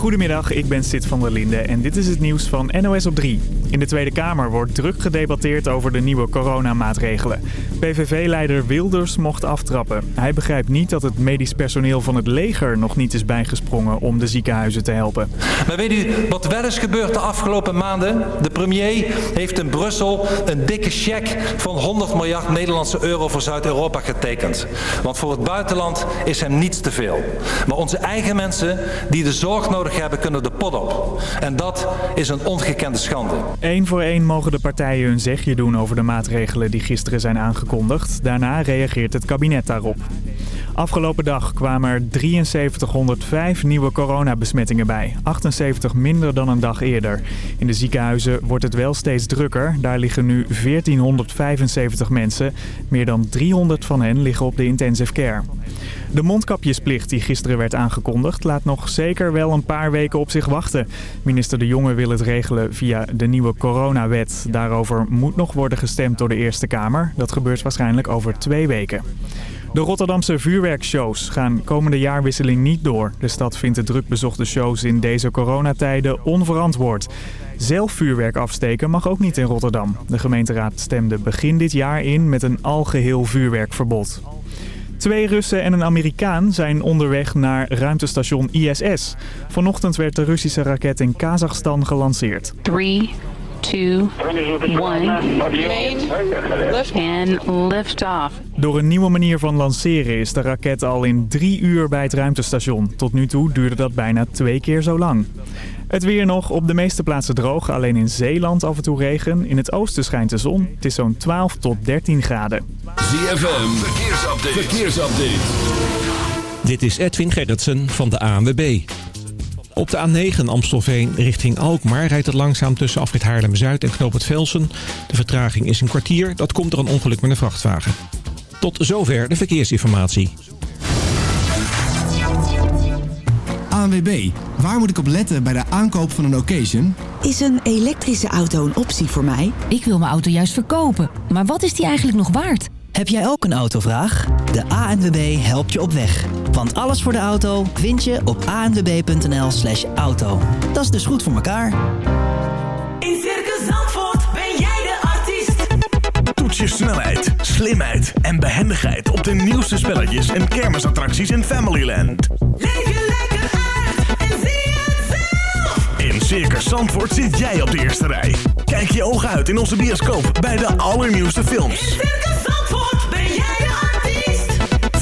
Goedemiddag, ik ben Sid van der Linde en dit is het nieuws van NOS op 3. In de Tweede Kamer wordt druk gedebatteerd over de nieuwe coronamaatregelen. PVV-leider Wilders mocht aftrappen. Hij begrijpt niet dat het medisch personeel van het leger nog niet is bijgesprongen om de ziekenhuizen te helpen. Maar weet u wat wel is gebeurd de afgelopen maanden? De premier heeft in Brussel een dikke cheque van 100 miljard Nederlandse euro voor Zuid-Europa getekend. Want voor het buitenland is hem niets te veel. Maar onze eigen mensen die de zorg nodig hebben kunnen de pot op. En dat is een ongekende schande. Eén voor één mogen de partijen hun zegje doen over de maatregelen die gisteren zijn aangekondigd. Daarna reageert het kabinet daarop. Afgelopen dag kwamen er 7305 nieuwe coronabesmettingen bij. 78 minder dan een dag eerder. In de ziekenhuizen wordt het wel steeds drukker. Daar liggen nu 1475 mensen. Meer dan 300 van hen liggen op de intensive care. De mondkapjesplicht die gisteren werd aangekondigd laat nog zeker wel een paar weken op zich wachten. Minister De Jonge wil het regelen via de nieuwe coronawet. Daarover moet nog worden gestemd door de Eerste Kamer. Dat gebeurt waarschijnlijk over twee weken. De Rotterdamse vuurwerkshows gaan komende jaarwisseling niet door. De stad vindt de drukbezochte shows in deze coronatijden onverantwoord. Zelf vuurwerk afsteken mag ook niet in Rotterdam. De gemeenteraad stemde begin dit jaar in met een algeheel vuurwerkverbod. Twee Russen en een Amerikaan zijn onderweg naar ruimtestation ISS. Vanochtend werd de Russische raket in Kazachstan gelanceerd. 3, 2, 1. En lift off. Door een nieuwe manier van lanceren is de raket al in drie uur bij het ruimtestation. Tot nu toe duurde dat bijna twee keer zo lang. Het weer nog, op de meeste plaatsen droog, alleen in Zeeland af en toe regen. In het oosten schijnt de zon. Het is zo'n 12 tot 13 graden. ZFM, verkeersupdate. verkeersupdate. Dit is Edwin Gerritsen van de ANWB. Op de A9 Amstelveen richting Alkmaar rijdt het langzaam tussen afrit Haarlem-Zuid en Knoop het Velsen. De vertraging is een kwartier, dat komt door een ongeluk met een vrachtwagen. Tot zover de verkeersinformatie. ANWB, waar moet ik op letten bij de aankoop van een occasion? Is een elektrische auto een optie voor mij? Ik wil mijn auto juist verkopen, maar wat is die eigenlijk nog waard? Heb jij ook een autovraag? De ANWB helpt je op weg. Want alles voor de auto vind je op anwb.nl slash auto. Dat is dus goed voor elkaar. In Circus Zandvoort ben jij de artiest. Toets je snelheid, slimheid en behendigheid op de nieuwste spelletjes en kermisattracties in Familyland. Leef je lekker uit en zie het zelf. In Circus Zandvoort zit jij op de eerste rij. Kijk je ogen uit in onze bioscoop bij de allernieuwste films. In Circus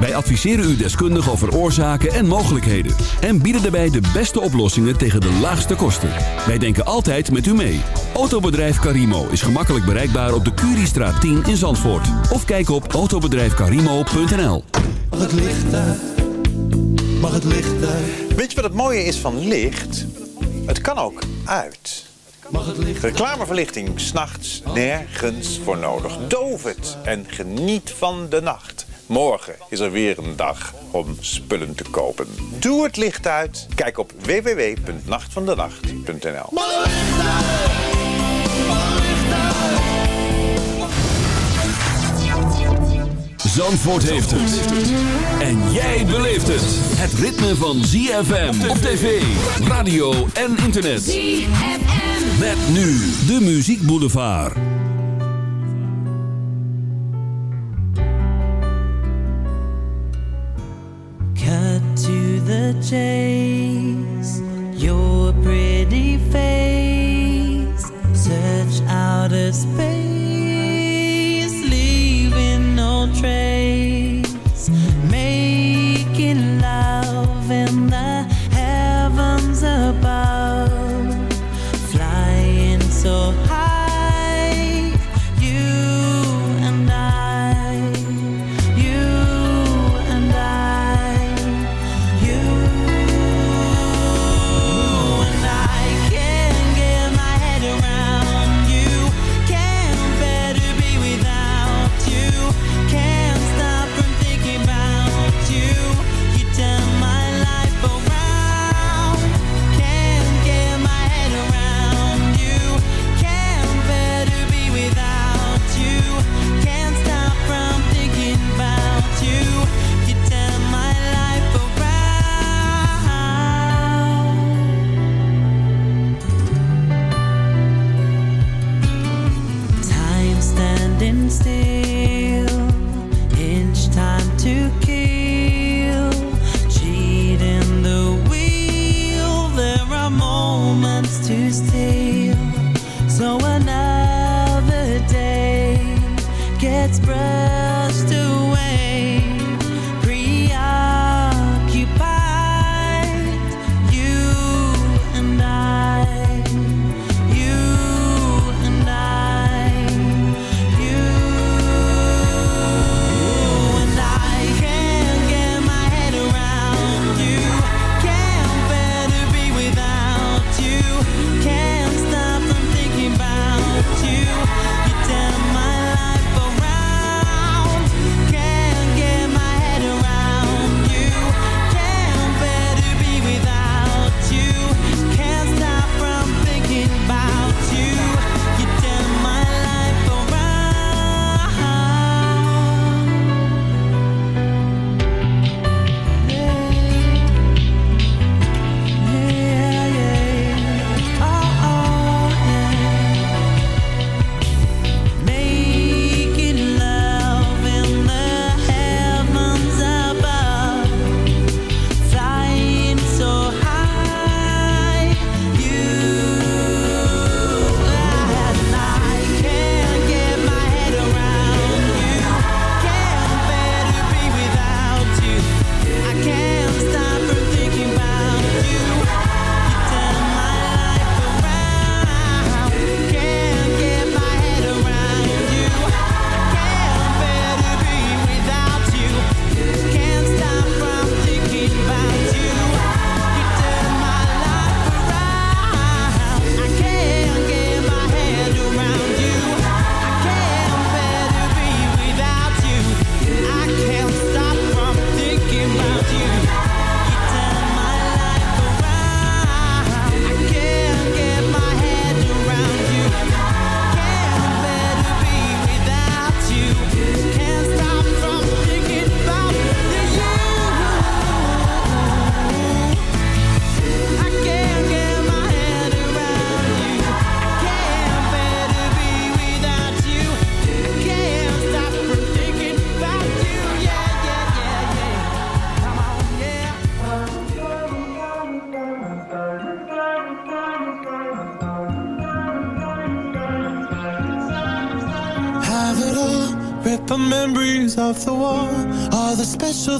Wij adviseren u deskundig over oorzaken en mogelijkheden. En bieden daarbij de beste oplossingen tegen de laagste kosten. Wij denken altijd met u mee. Autobedrijf Carimo is gemakkelijk bereikbaar op de Curiestraat 10 in Zandvoort. Of kijk op autobedrijfcarimo.nl Mag het licht uit? Mag het licht uit? Weet je wat het mooie is van licht? Het kan ook uit. Mag het licht Reclameverlichting, s'nachts nergens voor nodig. Doof het en geniet van de nacht. Morgen is er weer een dag om spullen te kopen. Doe het licht uit. Kijk op www.nachtvandenacht.nl Zandvoort heeft het. En jij beleeft het. Het ritme van ZFM op tv, radio en internet. ZFM. Met nu de Muziek Boulevard. Chase, your pretty face. Search outer space, leaving no trace.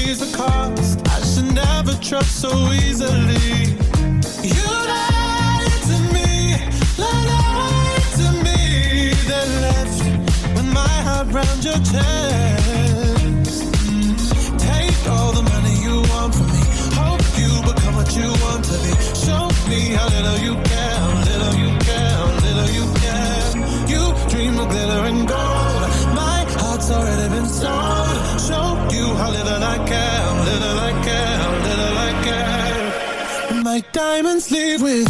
sees the cost. I should never trust so easily. You lied to me, lied to me, then left when my heart round your chest. diamonds leave with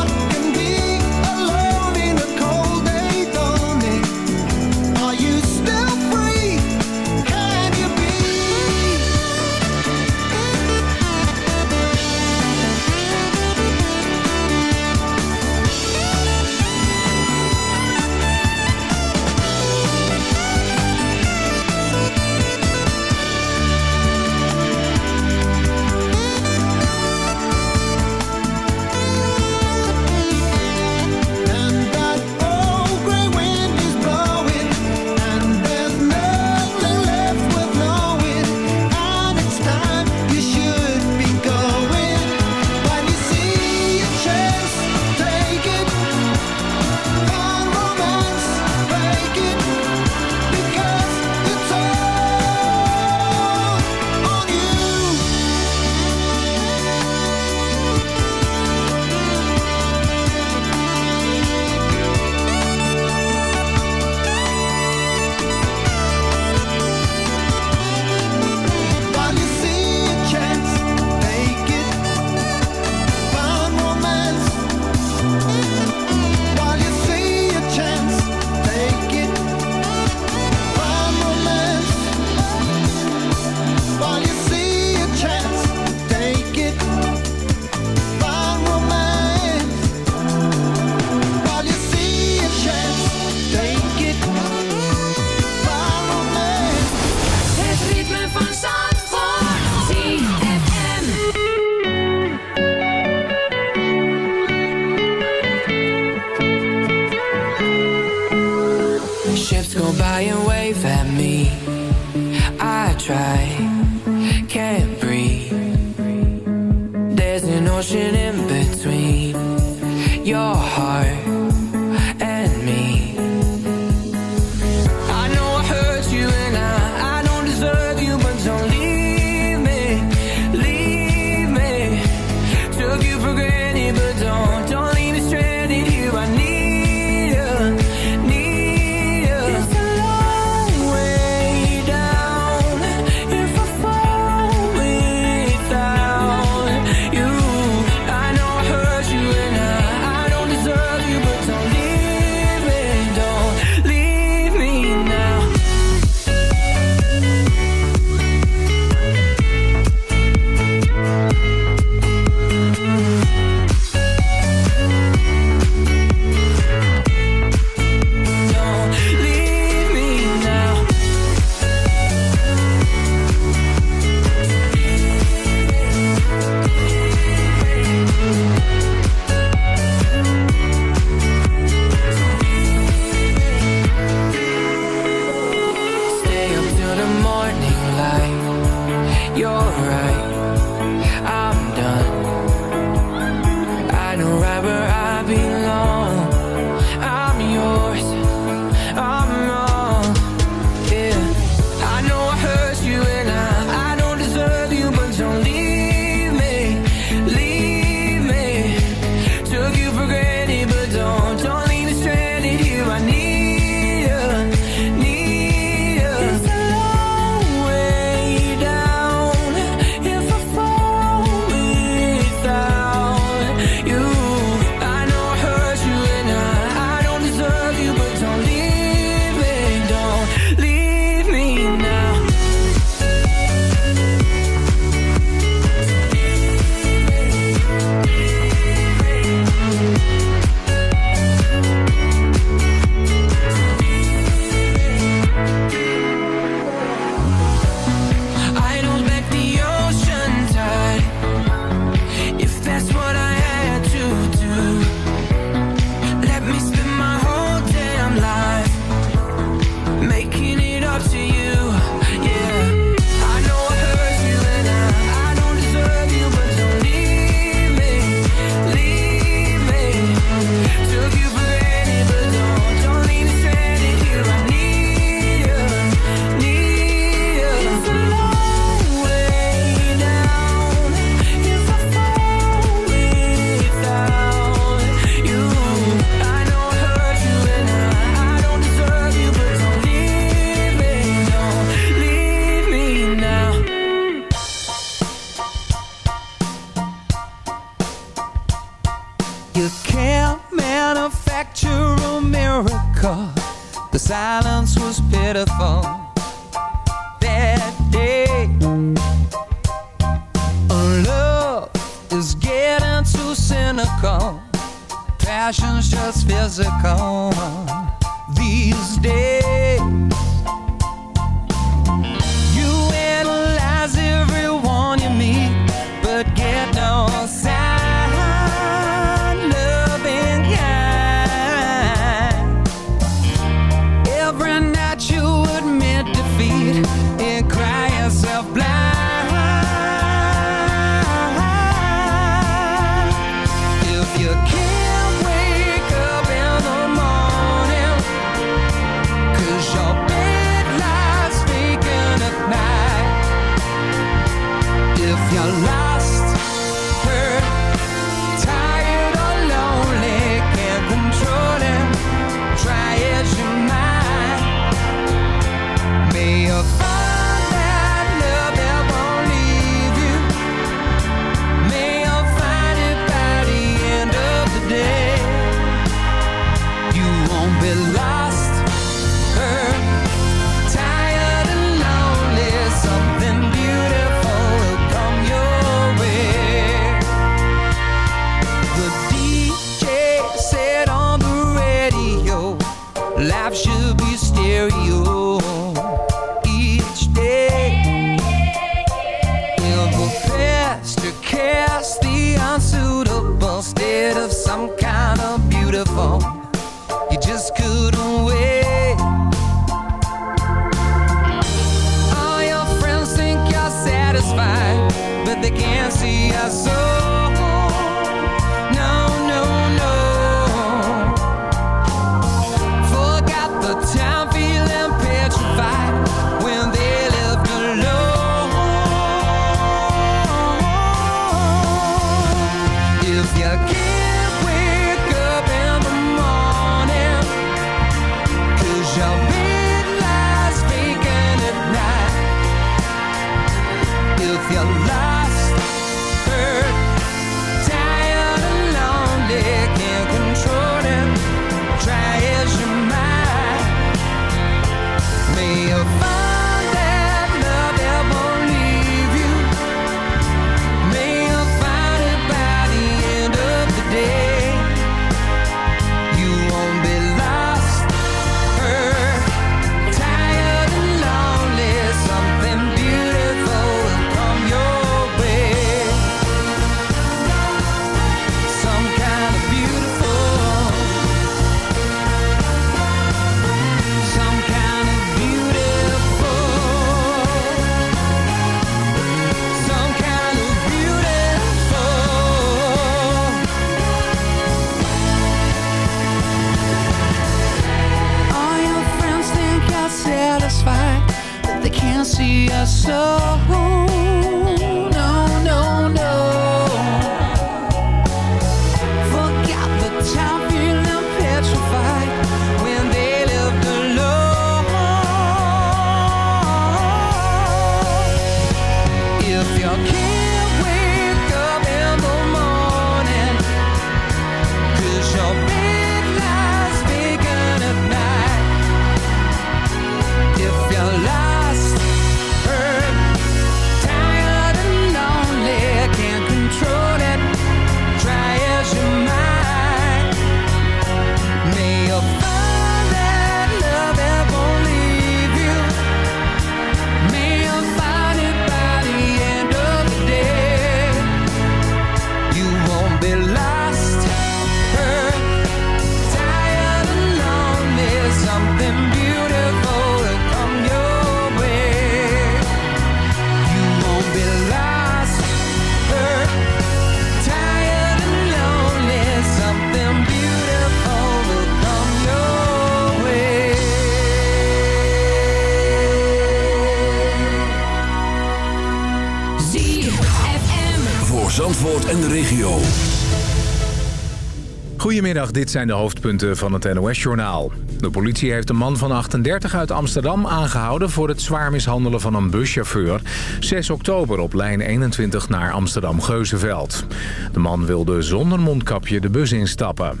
Dit zijn de hoofdpunten van het NOS-journaal. De politie heeft een man van 38 uit Amsterdam aangehouden... voor het zwaar mishandelen van een buschauffeur. 6 oktober op lijn 21 naar Amsterdam-Geuzenveld. De man wilde zonder mondkapje de bus instappen.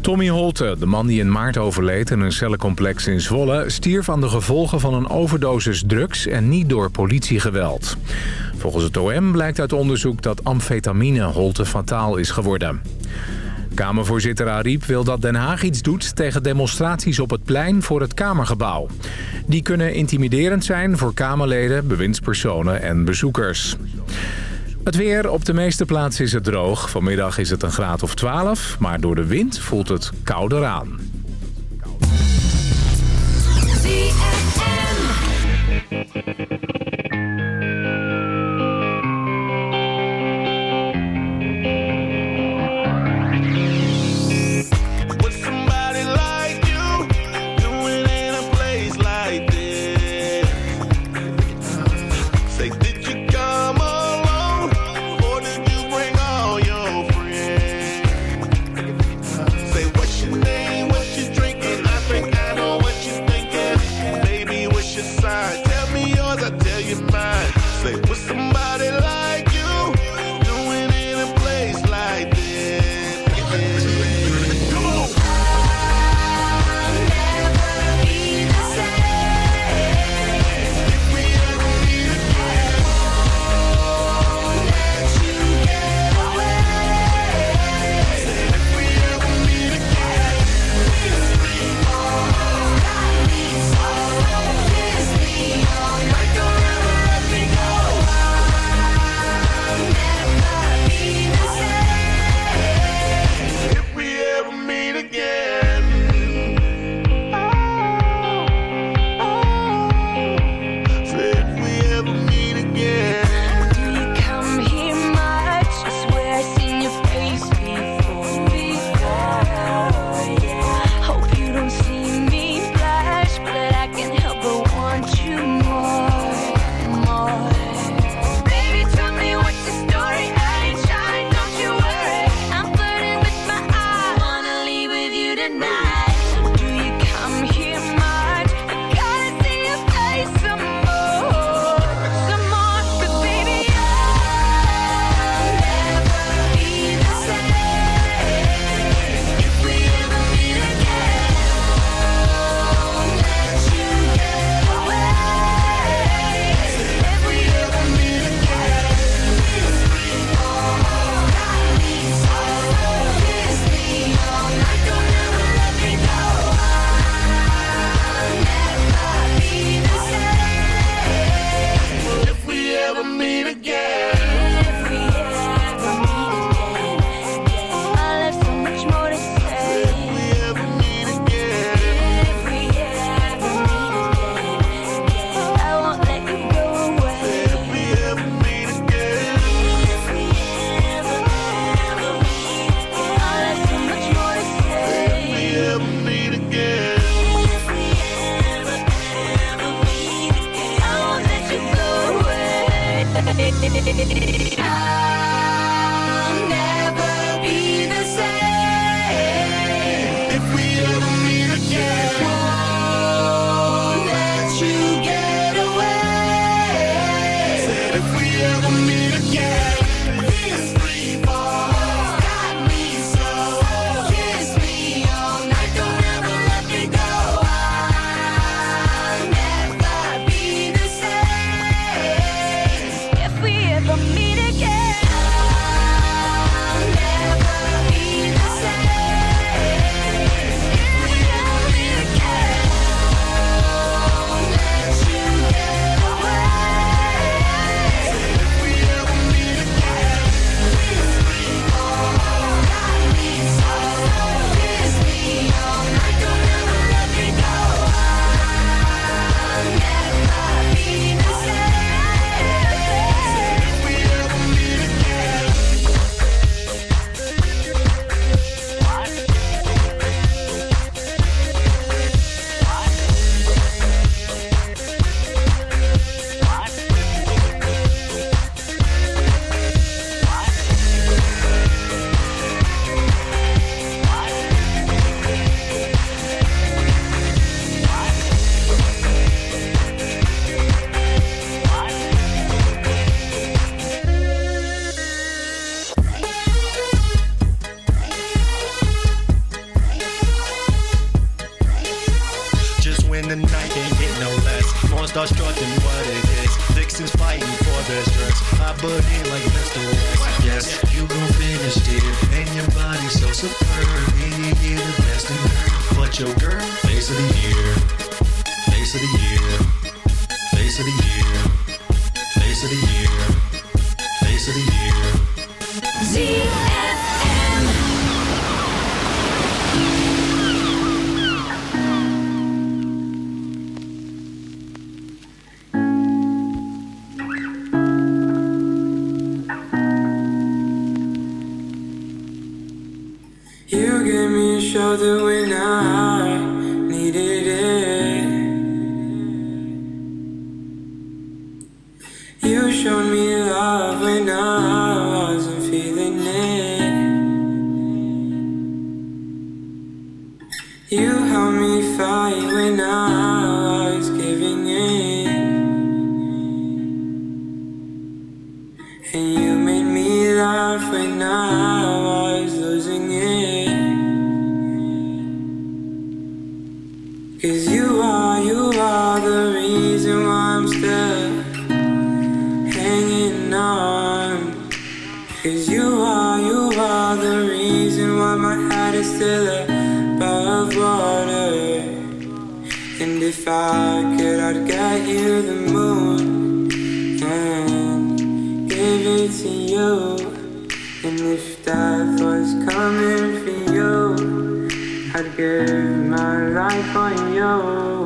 Tommy Holte, de man die in maart overleed in een cellencomplex in Zwolle... stierf aan de gevolgen van een overdosis drugs en niet door politiegeweld. Volgens het OM blijkt uit onderzoek dat amfetamine Holte fataal is geworden. Kamervoorzitter Ariep wil dat Den Haag iets doet tegen demonstraties op het plein voor het Kamergebouw. Die kunnen intimiderend zijn voor Kamerleden, bewindspersonen en bezoekers. Het weer, op de meeste plaatsen is het droog. Vanmiddag is het een graad of 12, maar door de wind voelt het kouder aan. To you. And if death was coming for you, I'd give my life for you.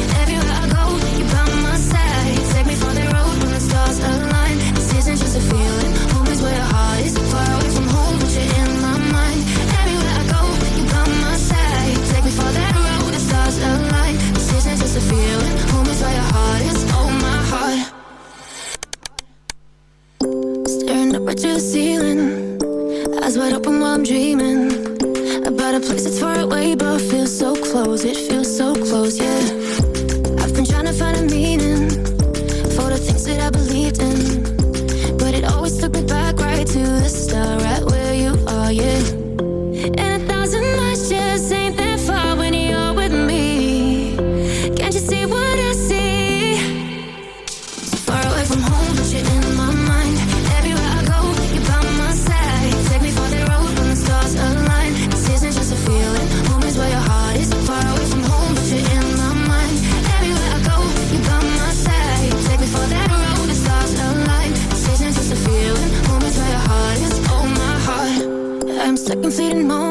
feel so close, it feels so close, yeah. second seat in my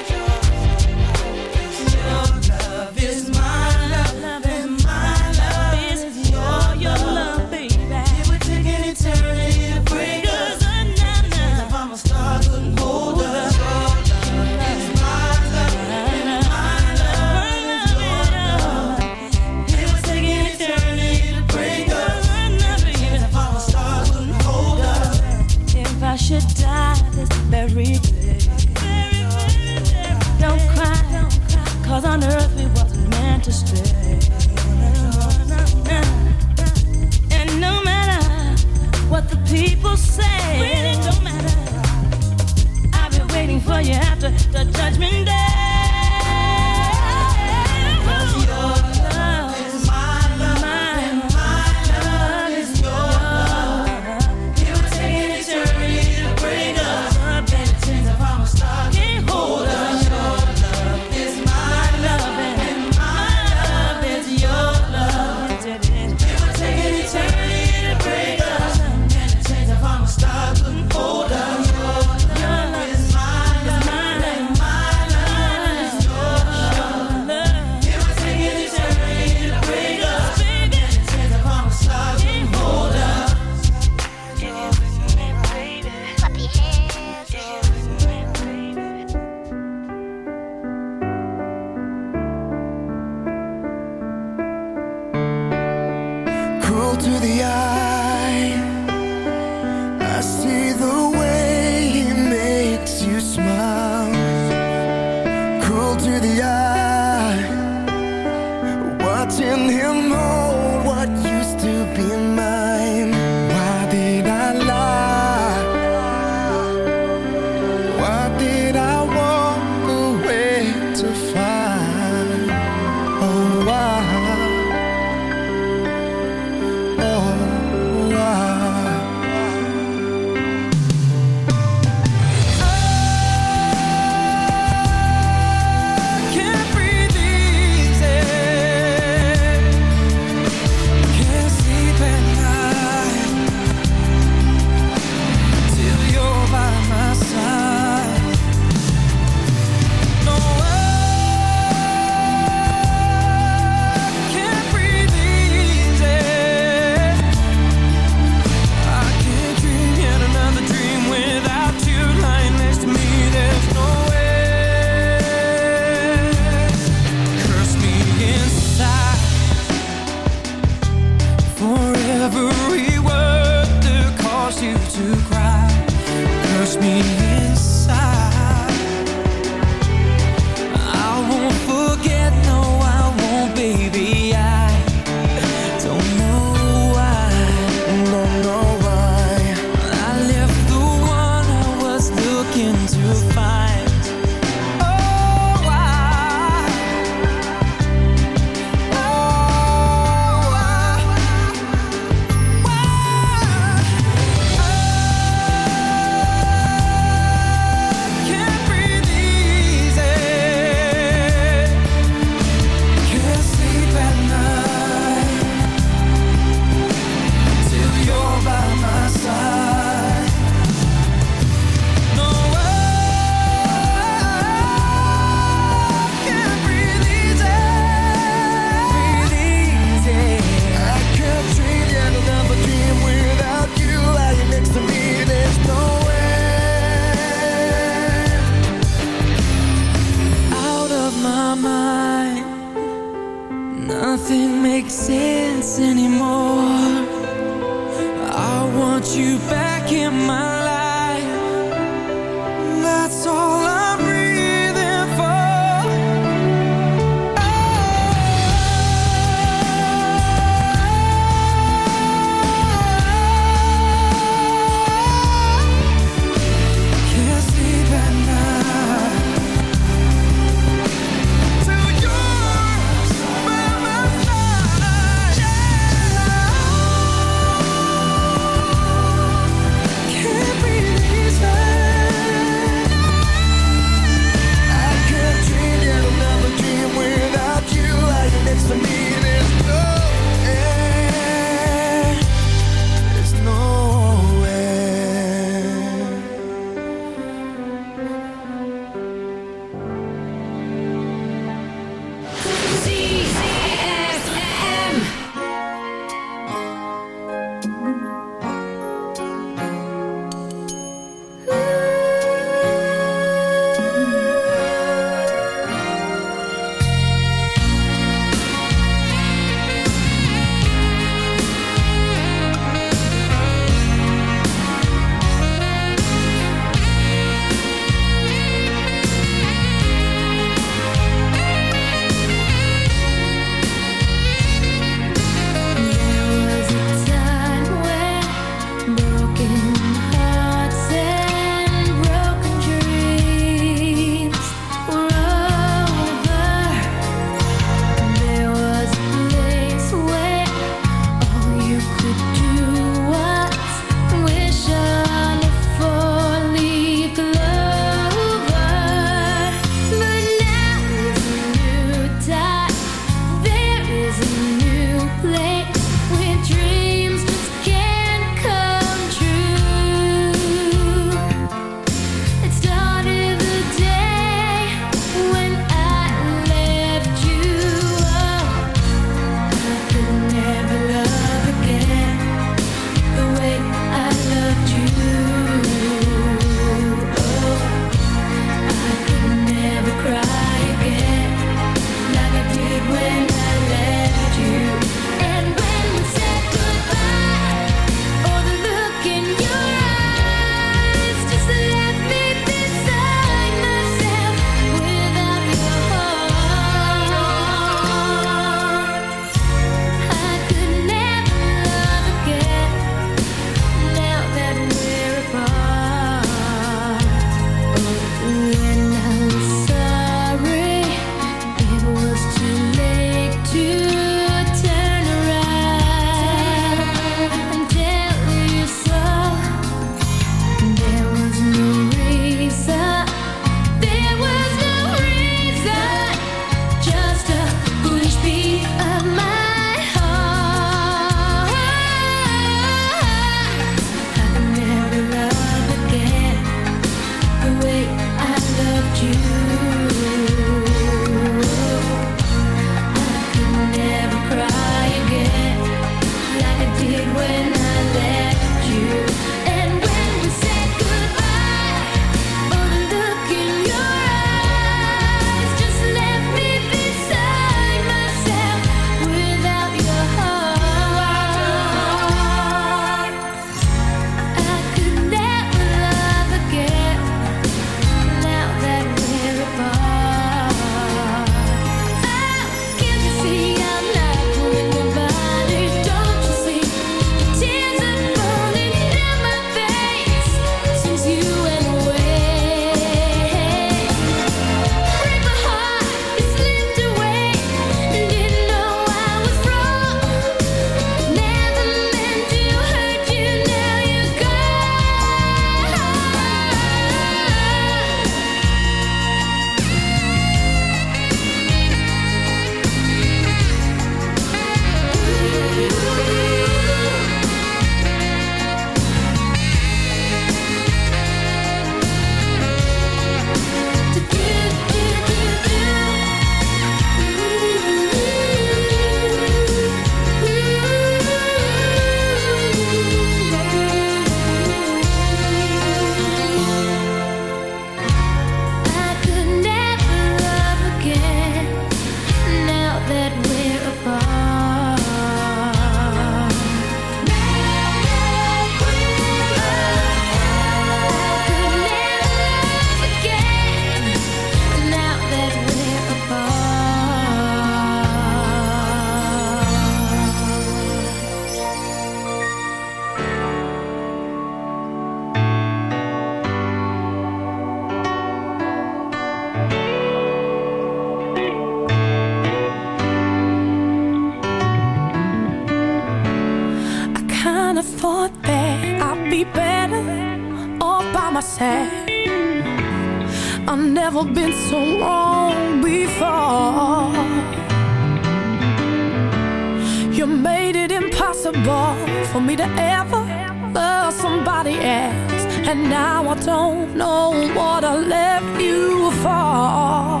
And now I don't know what I left you for.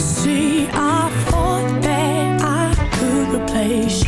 See, I thought that I could replace you